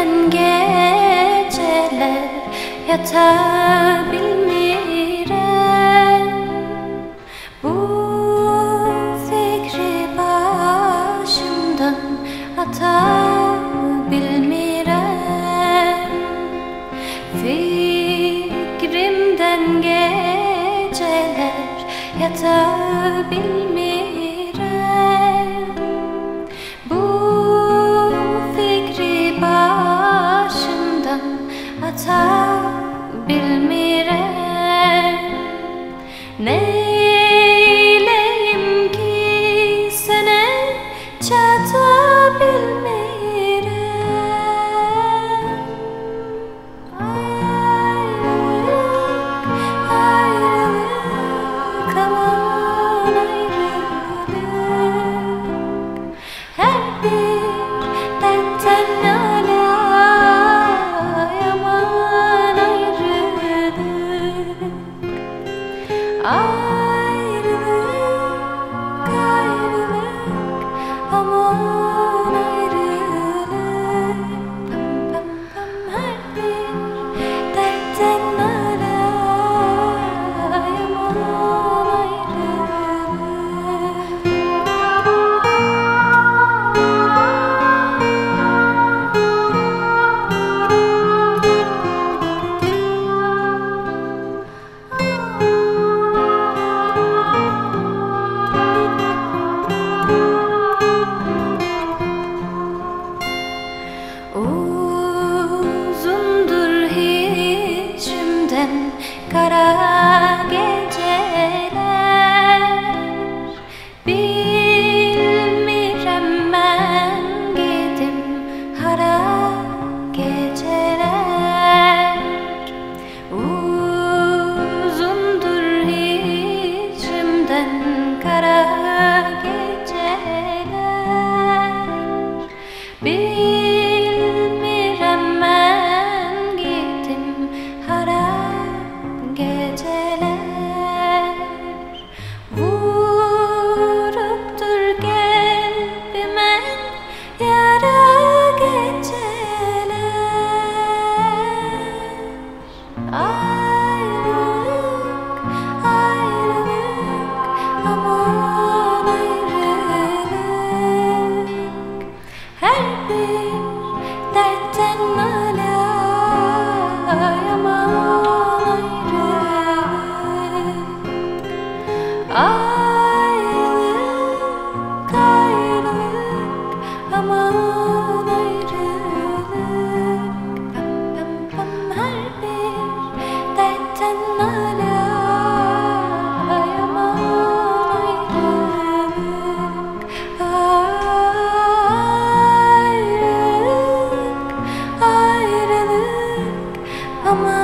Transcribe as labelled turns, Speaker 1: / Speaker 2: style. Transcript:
Speaker 1: Geçen geceler yatabilmirem Bu fikri başımdan atabilmirem. Fikrimden geceler yatabilmirem hata bilmirəm Nə eyləyim ki sənə çata bilmirəm Ayrılık, ayrılık, aman ayrılık. Hep bir 爱。Be Ah Aman